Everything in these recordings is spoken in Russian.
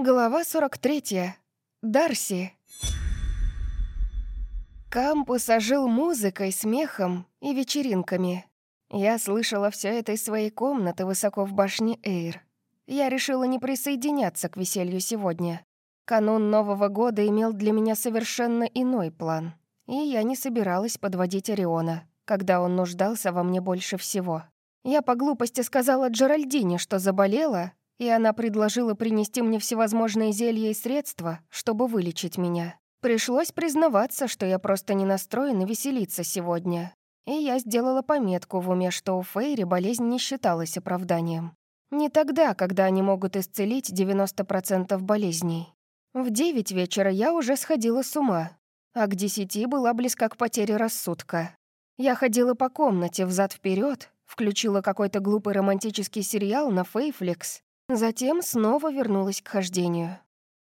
Глава 43. Дарси. Кампус ожил музыкой, смехом и вечеринками. Я слышала все это из своей комнаты высоко в башне Эйр. Я решила не присоединяться к веселью сегодня. Канун Нового года имел для меня совершенно иной план, и я не собиралась подводить Ориона, когда он нуждался во мне больше всего. Я по глупости сказала Джеральдине, что заболела, и она предложила принести мне всевозможные зелья и средства, чтобы вылечить меня. Пришлось признаваться, что я просто не настроена веселиться сегодня. И я сделала пометку в уме, что у Фейри болезнь не считалась оправданием. Не тогда, когда они могут исцелить 90% болезней. В девять вечера я уже сходила с ума, а к десяти была близка к потере рассудка. Я ходила по комнате взад вперед, включила какой-то глупый романтический сериал на Фейфликс Затем снова вернулась к хождению.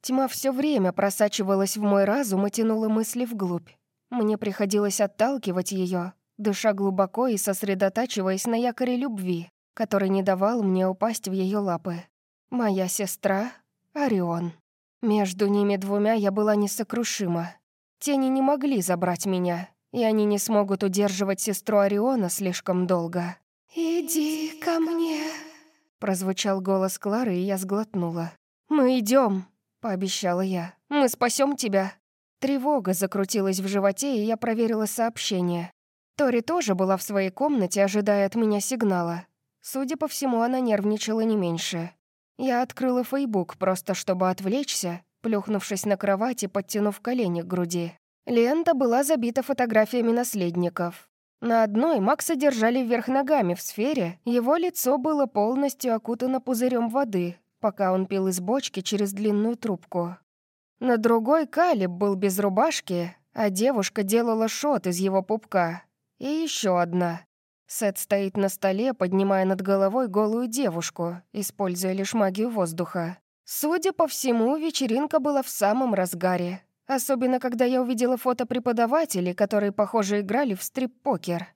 Тьма все время просачивалась в мой разум и тянула мысли вглубь. Мне приходилось отталкивать ее, дыша глубоко и сосредотачиваясь на якоре любви, который не давал мне упасть в ее лапы. Моя сестра — Орион. Между ними двумя я была несокрушима. Тени не могли забрать меня, и они не смогут удерживать сестру Ориона слишком долго. «Иди ко мне», Прозвучал голос Клары, и я сглотнула. «Мы идем, пообещала я. «Мы спасем тебя». Тревога закрутилась в животе, и я проверила сообщение. Тори тоже была в своей комнате, ожидая от меня сигнала. Судя по всему, она нервничала не меньше. Я открыла фейбук, просто чтобы отвлечься, плюхнувшись на кровати, подтянув колени к груди. Лента была забита фотографиями наследников. На одной Макса держали вверх ногами в сфере, его лицо было полностью окутано пузырем воды, пока он пил из бочки через длинную трубку. На другой Калиб был без рубашки, а девушка делала шот из его пупка. И еще одна. Сет стоит на столе, поднимая над головой голую девушку, используя лишь магию воздуха. Судя по всему, вечеринка была в самом разгаре. Особенно, когда я увидела фото преподавателей, которые, похоже, играли в стрип-покер.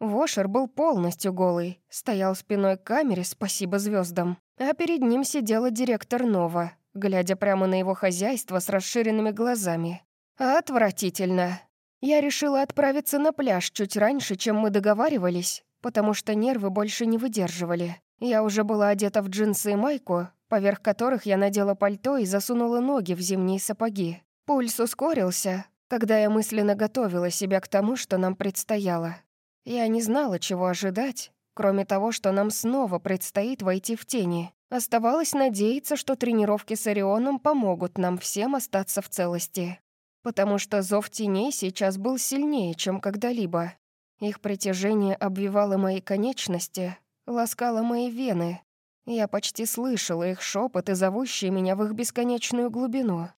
Вошер был полностью голый, стоял спиной к камере, спасибо звездам, а перед ним сидела директор Нова, глядя прямо на его хозяйство с расширенными глазами. Отвратительно. Я решила отправиться на пляж чуть раньше, чем мы договаривались, потому что нервы больше не выдерживали. Я уже была одета в джинсы и майку, поверх которых я надела пальто и засунула ноги в зимние сапоги. Пульс ускорился, когда я мысленно готовила себя к тому, что нам предстояло. Я не знала, чего ожидать, кроме того, что нам снова предстоит войти в тени. Оставалось надеяться, что тренировки с Орионом помогут нам всем остаться в целости. Потому что зов теней сейчас был сильнее, чем когда-либо. Их притяжение обвивало мои конечности, ласкало мои вены. Я почти слышала их шепоты, зовущие меня в их бесконечную глубину.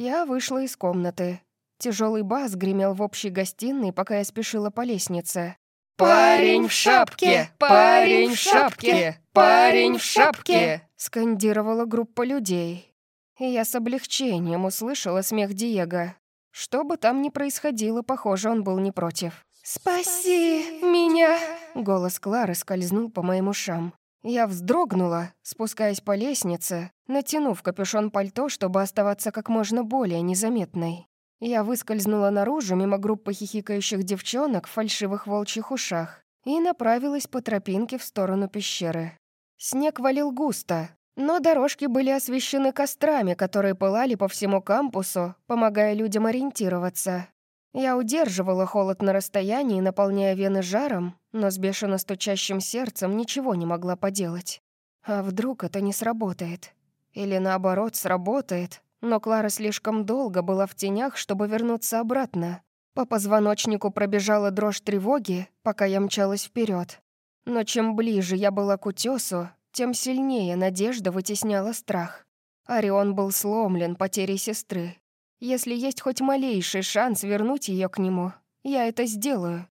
Я вышла из комнаты. Тяжелый бас гремел в общей гостиной, пока я спешила по лестнице. «Парень в шапке! Парень в шапке! Парень в шапке!» скандировала группа людей. И я с облегчением услышала смех Диего. Что бы там ни происходило, похоже, он был не против. «Спаси меня!» Голос Клары скользнул по моим ушам. Я вздрогнула, спускаясь по лестнице, натянув капюшон пальто, чтобы оставаться как можно более незаметной. Я выскользнула наружу мимо группы хихикающих девчонок в фальшивых волчьих ушах и направилась по тропинке в сторону пещеры. Снег валил густо, но дорожки были освещены кострами, которые пылали по всему кампусу, помогая людям ориентироваться. Я удерживала холод на расстоянии, наполняя вены жаром, но с бешено стучащим сердцем ничего не могла поделать. А вдруг это не сработает? Или наоборот, сработает, но Клара слишком долго была в тенях, чтобы вернуться обратно. По позвоночнику пробежала дрожь тревоги, пока я мчалась вперед. Но чем ближе я была к утесу, тем сильнее надежда вытесняла страх. Орион был сломлен потерей сестры, если есть хоть малейший шанс вернуть ее к нему, я это сделаю.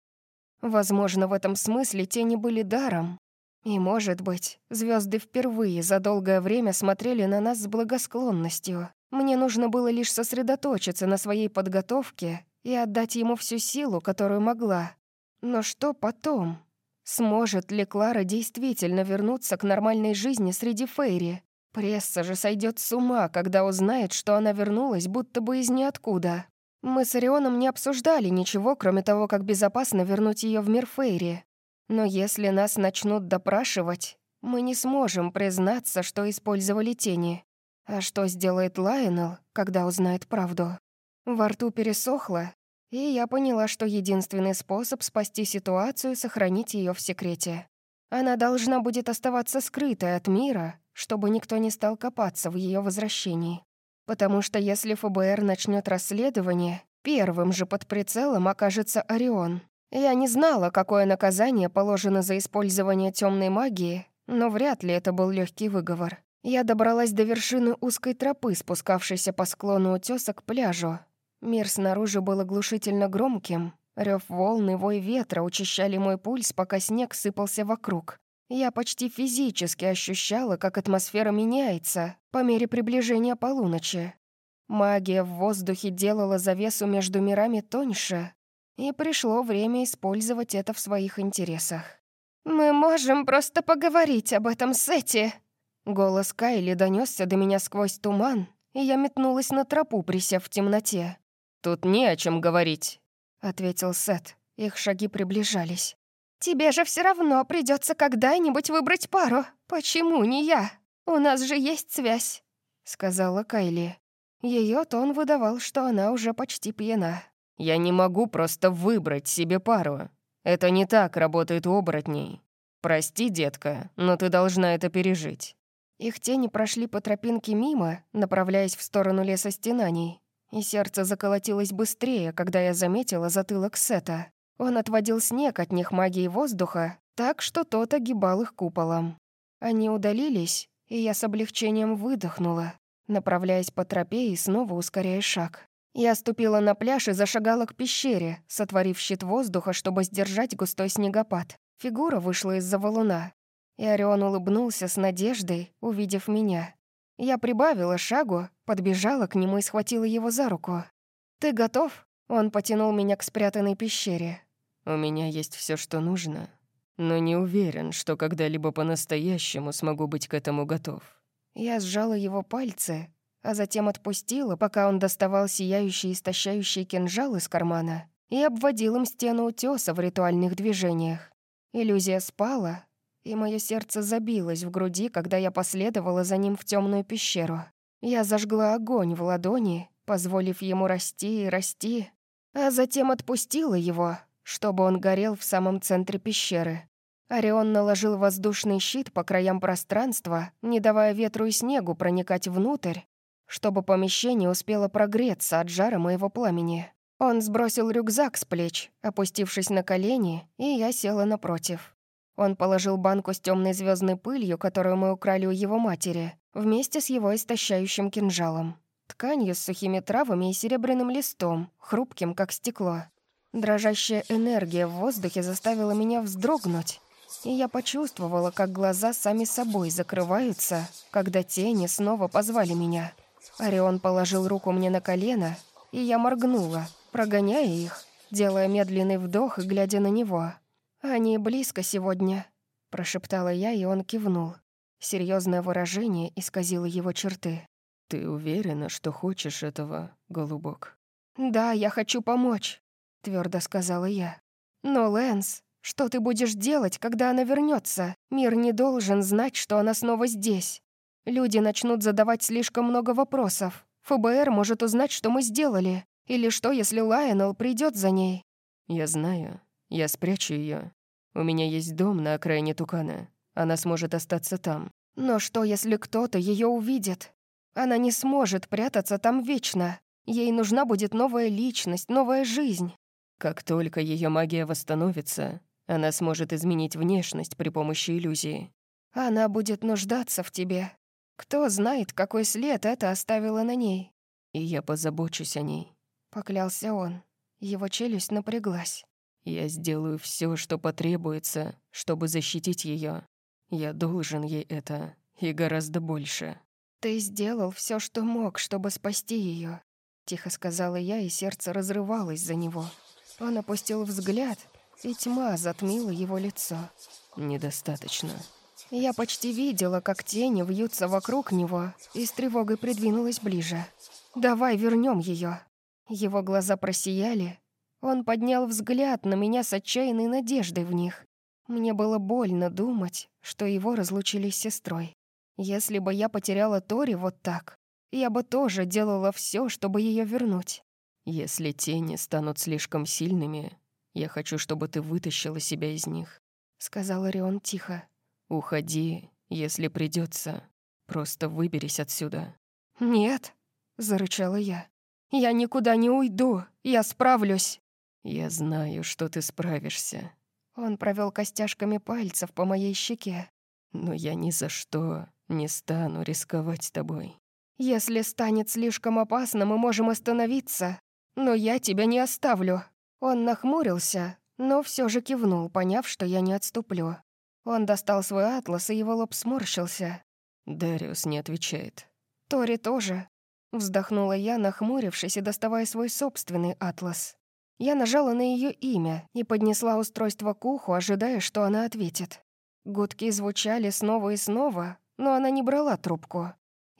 Возможно, в этом смысле тени были даром. И, может быть, звезды впервые за долгое время смотрели на нас с благосклонностью. Мне нужно было лишь сосредоточиться на своей подготовке и отдать ему всю силу, которую могла. Но что потом? Сможет ли Клара действительно вернуться к нормальной жизни среди Фейри? Пресса же сойдет с ума, когда узнает, что она вернулась будто бы из ниоткуда. Мы с Орионом не обсуждали ничего, кроме того, как безопасно вернуть ее в мир Фейри. Но если нас начнут допрашивать, мы не сможем признаться, что использовали тени. А что сделает Лайонел, когда узнает правду? Во рту пересохло, и я поняла, что единственный способ спасти ситуацию — сохранить ее в секрете. Она должна будет оставаться скрытой от мира, чтобы никто не стал копаться в ее возвращении. Потому что если ФБР начнет расследование, первым же под прицелом окажется Орион. Я не знала, какое наказание положено за использование темной магии, но вряд ли это был легкий выговор. Я добралась до вершины узкой тропы, спускавшейся по склону утеса к пляжу. Мир снаружи был оглушительно громким. Рев волн и вой ветра учащали мой пульс, пока снег сыпался вокруг. Я почти физически ощущала, как атмосфера меняется по мере приближения полуночи. Магия в воздухе делала завесу между мирами тоньше, и пришло время использовать это в своих интересах. «Мы можем просто поговорить об этом с Эти!» Голос Кайли донесся до меня сквозь туман, и я метнулась на тропу, присев в темноте. «Тут не о чем говорить», — ответил Сет. Их шаги приближались. «Тебе же все равно придется когда-нибудь выбрать пару. Почему не я? У нас же есть связь», — сказала Кайли. Ее тон выдавал, что она уже почти пьяна. «Я не могу просто выбрать себе пару. Это не так работает у оборотней. Прости, детка, но ты должна это пережить». Их тени прошли по тропинке мимо, направляясь в сторону леса стенаний, и сердце заколотилось быстрее, когда я заметила затылок Сета. Он отводил снег от них магии воздуха, так что тот огибал их куполом. Они удалились, и я с облегчением выдохнула, направляясь по тропе и снова ускоряя шаг. Я ступила на пляж и зашагала к пещере, сотворив щит воздуха, чтобы сдержать густой снегопад. Фигура вышла из-за валуна, и Орион улыбнулся с надеждой, увидев меня. Я прибавила шагу, подбежала к нему и схватила его за руку. «Ты готов?» Он потянул меня к спрятанной пещере. «У меня есть все, что нужно, но не уверен, что когда-либо по-настоящему смогу быть к этому готов». Я сжала его пальцы, а затем отпустила, пока он доставал сияющий истощающий кинжал из кармана и обводил им стену утеса в ритуальных движениях. Иллюзия спала, и мое сердце забилось в груди, когда я последовала за ним в темную пещеру. Я зажгла огонь в ладони, позволив ему расти и расти, а затем отпустила его, чтобы он горел в самом центре пещеры. Орион наложил воздушный щит по краям пространства, не давая ветру и снегу проникать внутрь, чтобы помещение успело прогреться от жара моего пламени. Он сбросил рюкзак с плеч, опустившись на колени, и я села напротив. Он положил банку с темной звездной пылью, которую мы украли у его матери, вместе с его истощающим кинжалом тканью с сухими травами и серебряным листом, хрупким, как стекло. Дрожащая энергия в воздухе заставила меня вздрогнуть, и я почувствовала, как глаза сами собой закрываются, когда тени снова позвали меня. Орион положил руку мне на колено, и я моргнула, прогоняя их, делая медленный вдох и глядя на него. «Они близко сегодня», — прошептала я, и он кивнул. Серьезное выражение исказило его черты. «Ты уверена, что хочешь этого, голубок?» «Да, я хочу помочь», — твердо сказала я. «Но, Лэнс, что ты будешь делать, когда она вернется? Мир не должен знать, что она снова здесь. Люди начнут задавать слишком много вопросов. ФБР может узнать, что мы сделали. Или что, если Лайонел придет за ней?» «Я знаю. Я спрячу ее. У меня есть дом на окраине Тукана. Она сможет остаться там». «Но что, если кто-то ее увидит? Она не сможет прятаться там вечно. Ей нужна будет новая личность, новая жизнь. Как только ее магия восстановится, она сможет изменить внешность при помощи иллюзии. Она будет нуждаться в тебе. Кто знает, какой след это оставило на ней. И я позабочусь о ней. Поклялся он. Его челюсть напряглась. Я сделаю все, что потребуется, чтобы защитить ее. Я должен ей это, и гораздо больше. «Ты сделал все, что мог, чтобы спасти ее, тихо сказала я, и сердце разрывалось за него. Он опустил взгляд, и тьма затмила его лицо. «Недостаточно». Я почти видела, как тени вьются вокруг него, и с тревогой придвинулась ближе. «Давай вернем ее. Его глаза просияли. Он поднял взгляд на меня с отчаянной надеждой в них. Мне было больно думать, что его разлучили с сестрой. Если бы я потеряла Тори вот так, я бы тоже делала все, чтобы ее вернуть. Если тени станут слишком сильными, я хочу, чтобы ты вытащила себя из них», — сказал Орион тихо. «Уходи, если придется. Просто выберись отсюда». «Нет», — зарычала я. «Я никуда не уйду, я справлюсь». «Я знаю, что ты справишься». Он провел костяшками пальцев по моей щеке. «Но я ни за что не стану рисковать тобой». «Если станет слишком опасно, мы можем остановиться, но я тебя не оставлю». Он нахмурился, но все же кивнул, поняв, что я не отступлю. Он достал свой атлас, и его лоб сморщился. Дариус не отвечает. «Тори тоже». Вздохнула я, нахмурившись и доставая свой собственный атлас. Я нажала на ее имя и поднесла устройство к уху, ожидая, что она ответит. Гудки звучали снова и снова, но она не брала трубку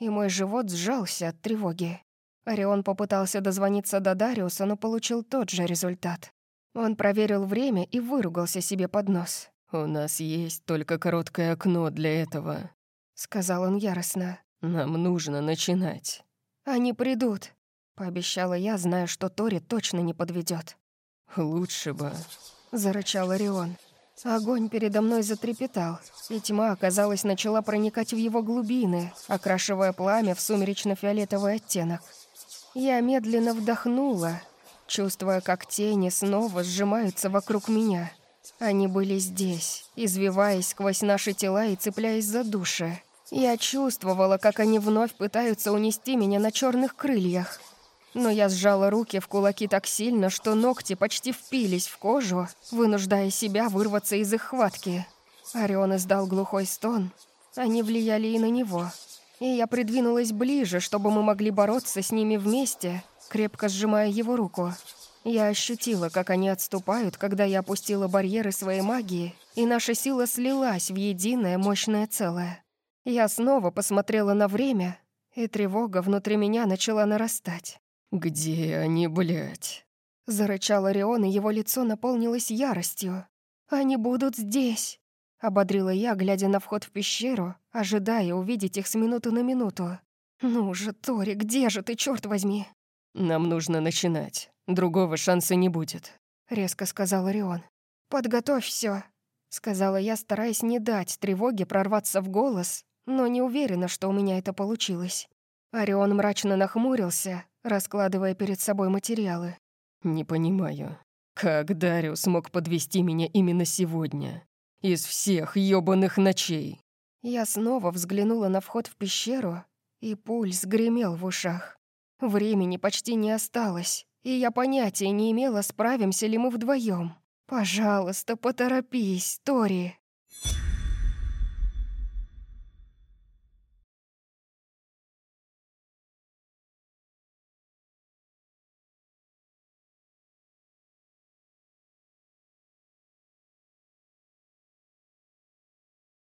и мой живот сжался от тревоги. Орион попытался дозвониться до Дариуса, но получил тот же результат. Он проверил время и выругался себе под нос. «У нас есть только короткое окно для этого», — сказал он яростно. «Нам нужно начинать». «Они придут», — пообещала я, зная, что Тори точно не подведет. «Лучше бы», — зарычал Орион. Огонь передо мной затрепетал, и тьма, казалось, начала проникать в его глубины, окрашивая пламя в сумеречно-фиолетовый оттенок. Я медленно вдохнула, чувствуя, как тени снова сжимаются вокруг меня. Они были здесь, извиваясь сквозь наши тела и цепляясь за души. Я чувствовала, как они вновь пытаются унести меня на черных крыльях. Но я сжала руки в кулаки так сильно, что ногти почти впились в кожу, вынуждая себя вырваться из их хватки. Орион издал глухой стон. Они влияли и на него. И я придвинулась ближе, чтобы мы могли бороться с ними вместе, крепко сжимая его руку. Я ощутила, как они отступают, когда я опустила барьеры своей магии, и наша сила слилась в единое мощное целое. Я снова посмотрела на время, и тревога внутри меня начала нарастать. «Где они, блядь?» Зарычал Орион, и его лицо наполнилось яростью. «Они будут здесь!» Ободрила я, глядя на вход в пещеру, ожидая увидеть их с минуты на минуту. «Ну же, Тори, где же ты, черт возьми?» «Нам нужно начинать. Другого шанса не будет», — резко сказал Орион. «Подготовь все, сказала я, стараясь не дать тревоге прорваться в голос, но не уверена, что у меня это получилось. Орион мрачно нахмурился, раскладывая перед собой материалы. «Не понимаю, как Дариус смог подвести меня именно сегодня? Из всех ёбаных ночей!» Я снова взглянула на вход в пещеру, и пульс гремел в ушах. Времени почти не осталось, и я понятия не имела, справимся ли мы вдвоем. «Пожалуйста, поторопись, Тори!»